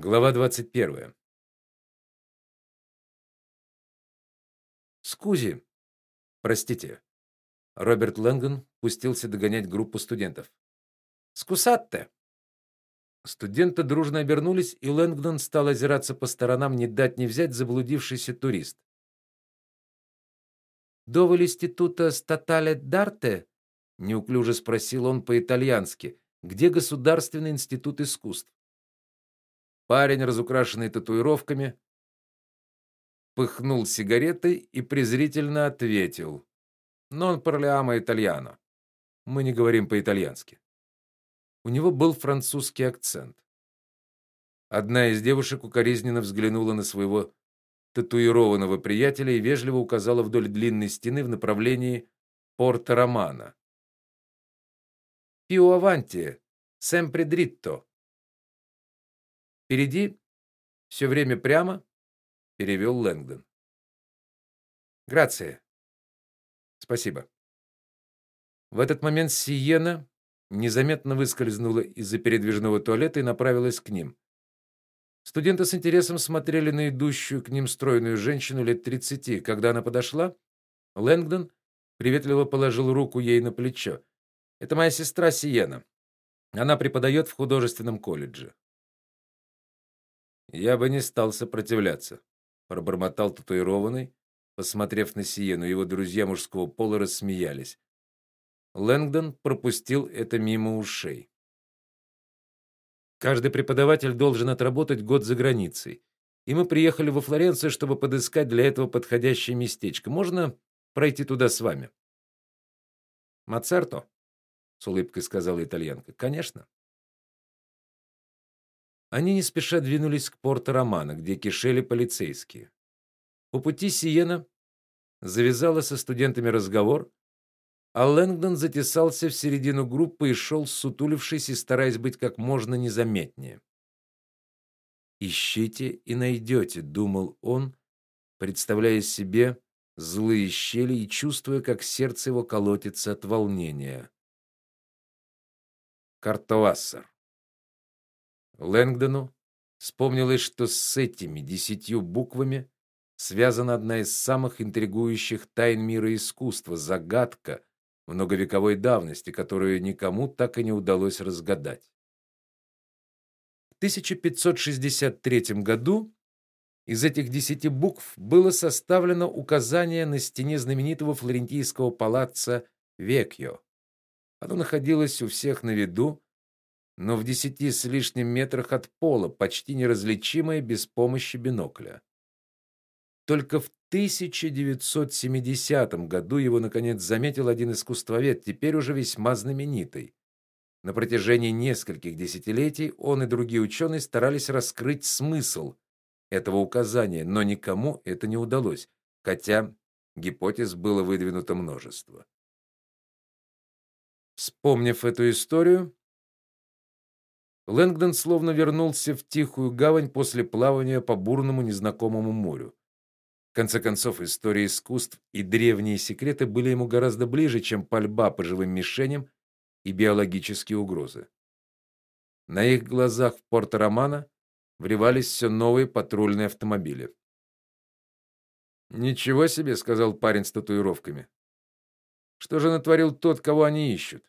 Глава 21. Скузи. Простите. Роберт Лэнгдон пустился догонять группу студентов. Скусатте. Студенты дружно обернулись, и Лэнгдон стал озираться по сторонам, не дать не взять заблудившийся турист. До института статале дарте? неуклюже спросил он по-итальянски. Где Государственный институт искусств? Парень, разукрашенный татуировками, пыхнул сигаретой и презрительно ответил: "Non parliamo italiano. Мы не говорим по-итальянски". У него был французский акцент. Одна из девушек укоризненно взглянула на своего татуированного приятеля и вежливо указала вдоль длинной стены в направлении порта Романа. "Più avanti, sempre dritto", Впереди все время прямо, перевел Лэнгдон. Грация. Спасибо. В этот момент Сиена незаметно выскользнула из-за передвижного туалета и направилась к ним. Студенты с интересом смотрели на идущую к ним стройную женщину лет тридцати. Когда она подошла, Лэнгдон приветливо положил руку ей на плечо. Это моя сестра Сиена. Она преподает в художественном колледже. Я бы не стал сопротивляться, пробормотал татуированный, посмотрев на Сиену. Его друзья мужского пола рассмеялись. Лэнгдон пропустил это мимо ушей. Каждый преподаватель должен отработать год за границей. И мы приехали во Флоренцию, чтобы подыскать для этого подходящее местечко. Можно пройти туда с вами? Мацерто, с улыбкой сказала итальянка. Конечно. Они не спеша двинулись к порту Романа, где кишели полицейские. По пути Сиена завязала со студентами разговор, а Лэнгдон затесался в середину группы и шел, сутулившись и стараясь быть как можно незаметнее. Ищите и найдете», — думал он, представляя себе злые щели и чувствуя, как сердце его колотится от волнения. Картовассер Лэнгдону вспомнилось, что с этими десятью буквами связана одна из самых интригующих тайн мира искусства загадка многовековой давности, которую никому так и не удалось разгадать. В 1563 году из этих десяти букв было составлено указание на стене знаменитого флорентийского палаццо Векьо. Оно находилось у всех на виду но в десяти с лишним метрах от пола, почти неразличимое без помощи бинокля. Только в 1970 году его наконец заметил один искусствовед, теперь уже весьма знаменитый. На протяжении нескольких десятилетий он и другие ученые старались раскрыть смысл этого указания, но никому это не удалось, хотя гипотез было выдвинуто множество. Вспомнив эту историю, Лэнгдон словно вернулся в тихую гавань после плавания по бурному незнакомому морю. В конце концов, история искусств и древние секреты были ему гораздо ближе, чем пальба по живым мишеням и биологические угрозы. На их глазах в Порто-Романо врывались все новые патрульные автомобили. Ничего себе, сказал парень с татуировками. Что же натворил тот, кого они ищут?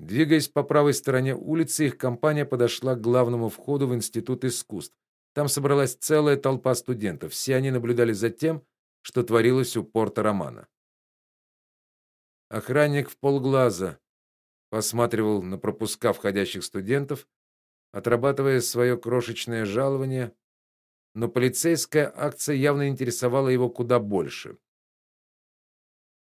Двигаясь по правой стороне улицы, их компания подошла к главному входу в Институт искусств. Там собралась целая толпа студентов. Все они наблюдали за тем, что творилось у порта Романа. Охранник в полглаза посматривал на пропуска входящих студентов, отрабатывая свое крошечное жалование, но полицейская акция явно интересовала его куда больше.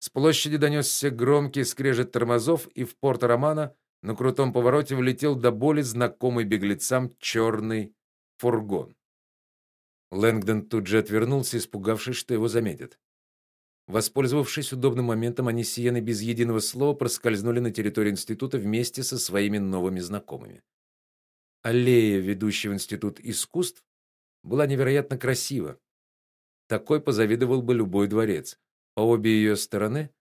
С площади донесся громкий скрежет тормозов, и в порт Романа на крутом повороте влетел до боли знакомый беглецам черный фургон. Лэнгдон тут же отвернулся, испугавшись, что его заметят. Воспользовавшись удобным моментом, они с без единого слова проскользнули на территорию института вместе со своими новыми знакомыми. Аллея, ведущая в институт искусств, была невероятно красива. Такой позавидовал бы любой дворец. По обе ее стороны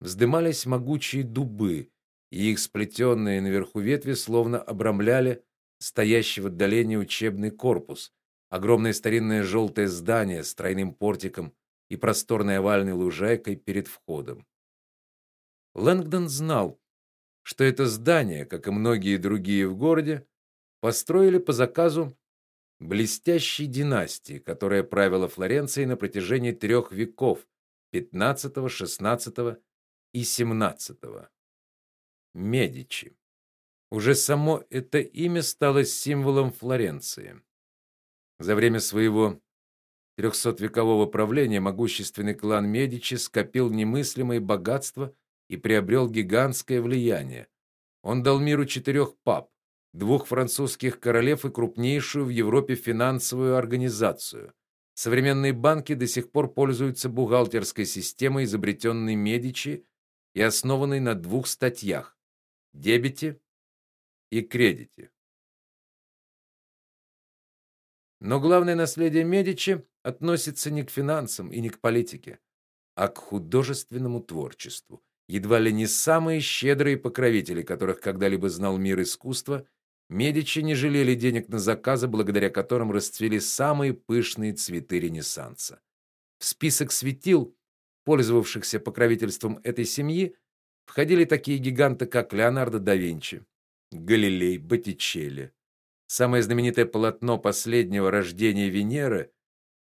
вздымались могучие дубы, и их сплетенные наверху ветви словно обрамляли стоящий в отдалении учебный корпус, огромное старинное желтое здание с тройным портиком и просторной овальной лужайкой перед входом. Лэнгдон знал, что это здание, как и многие другие в городе, построили по заказу блестящей династии, которая правила Флоренцией на протяжении трех веков: XV, XVI и XVII. Медичи. Уже само это имя стало символом Флоренции. За время своего трехсотвекового правления могущественный клан Медичи скопил немыслимые богатства и приобрел гигантское влияние. Он дал миру четырех пап, двух французских королев и крупнейшую в Европе финансовую организацию. Современные банки до сих пор пользуются бухгалтерской системой, изобретенной Медичи и основанной на двух статьях: дебете и кредите. Но главное наследие Медичи относится не к финансам и не к политике, а к художественному творчеству. Едва ли не самые щедрые покровители, которых когда-либо знал мир искусства, Медичи не жалели денег на заказы, благодаря которым расцвели самые пышные цветы Ренессанса. В список светил, пользовавшихся покровительством этой семьи, входили такие гиганты, как Леонардо да Винчи, Галилей, Боттичелли. Самое знаменитое полотно последнего рождения Венеры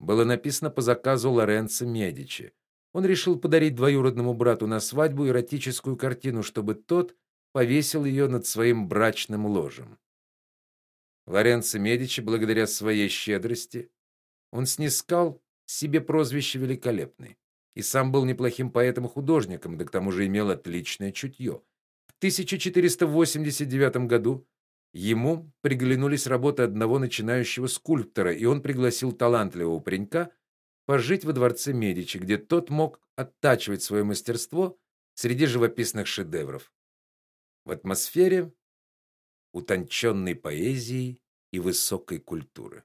было написано по заказу Лоренцо Медичи. Он решил подарить двоюродному брату на свадьбу эротическую картину, чтобы тот повесил ее над своим брачным ложем. Лоренцо Медичи, благодаря своей щедрости, он снискал себе прозвище великолепный и сам был неплохим поэтом и художником, да к тому же имел отличное чутье. В 1489 году ему приглянулись работы одного начинающего скульптора, и он пригласил талантливого паренька пожить во дворце Медичи, где тот мог оттачивать свое мастерство среди живописных шедевров. В атмосфере утонченной поэзии и высокой культуры.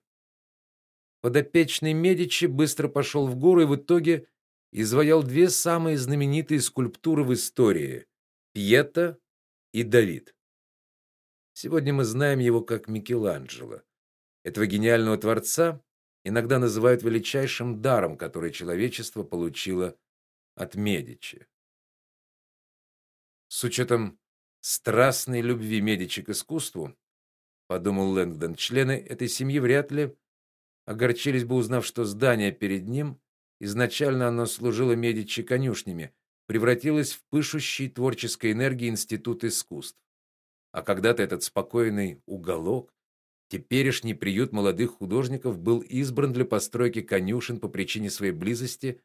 Подопечный Медичи быстро пошел в гору и в итоге изваял две самые знаменитые скульптуры в истории Пьета и Давид. Сегодня мы знаем его как Микеланджело. Этого гениального творца иногда называют величайшим даром, который человечество получило от Медичи. С учетом страстной любви Медичи к искусству, подумал Лэнгдон, члены этой семьи вряд ли огорчились бы, узнав, что здание перед ним, изначально оно служило Медичи конюшнями, превратилось в пышущий творческой энергией институт искусств. А когда-то этот спокойный уголок Теперешний приют молодых художников был избран для постройки конюшен по причине своей близости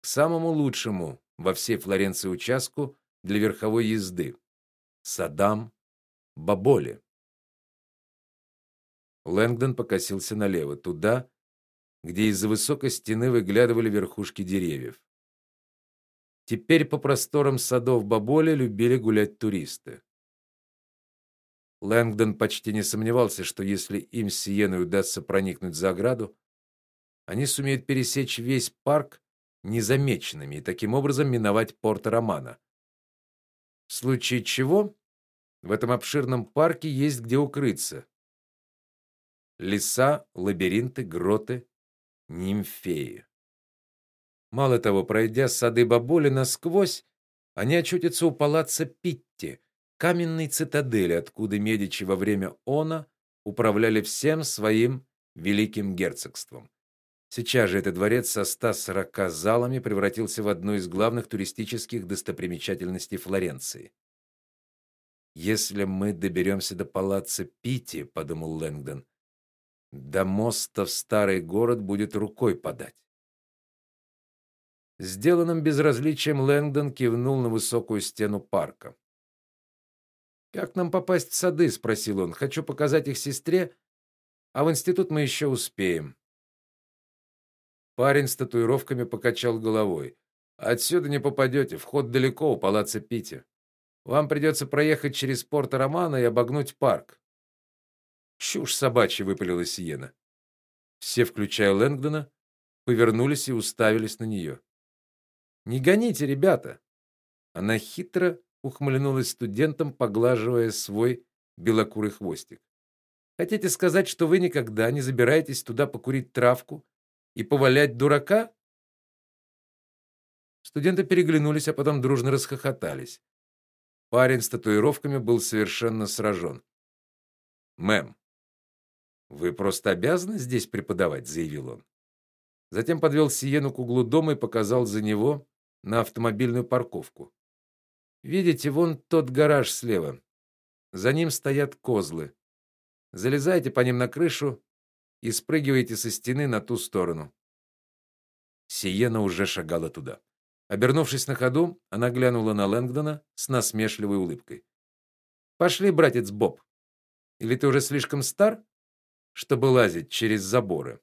к самому лучшему во всей Флоренции участку для верховой езды Садам Баболе. Лэнгдон покосился налево, туда, где из-за высокой стены выглядывали верхушки деревьев. Теперь по просторам садов Баболе любили гулять туристы. Лэнгдон почти не сомневался, что если им с Сиеной удастся проникнуть за ограду, они сумеют пересечь весь парк незамеченными и таким образом миновать порт Романа. В случае чего в этом обширном парке есть где укрыться. Леса, лабиринты, гроты, нимфеи. Мало того, пройдя сады Баболи насквозь, они очутятся у палаца Питти, каменной цитадели, откуда Медичи во время она управляли всем своим великим герцогством. Сейчас же этот дворец со 140 залами превратился в одну из главных туристических достопримечательностей Флоренции. Если мы доберемся до палаца Пити, подумал Лэнгдон, до моста в старый город будет рукой подать. Сделанным безразличием Лэнгдон кивнул на высокую стену парка. Как нам попасть в сады, спросил он. Хочу показать их сестре, а в институт мы еще успеем. Парень с татуировками покачал головой. Отсюда не попадете, вход далеко у палаца Пити. Вам придется проехать через порт Романа и обогнуть парк. Чушь собачья, выпалила Сиена. Все, включая Лэнгдона, повернулись и уставились на нее. Не гоните, ребята. Она хитро ухмыльнулась студентом, поглаживая свой белокурый хвостик. Хотите сказать, что вы никогда не забираетесь туда покурить травку и повалять дурака? Студенты переглянулись, а потом дружно расхохотались. Парень с татуировками был совершенно сражен. "Мэм, вы просто обязаны здесь преподавать", заявил он. Затем подвел Сиену к углу дома и показал за него на автомобильную парковку. Видите, вон тот гараж слева. За ним стоят козлы. Залезайте по ним на крышу и спрыгивайте со стены на ту сторону. Сиена уже шагала туда. Обернувшись на ходу, она глянула на Лэнгдона с насмешливой улыбкой. Пошли, братец Боб. Или ты уже слишком стар, чтобы лазить через заборы?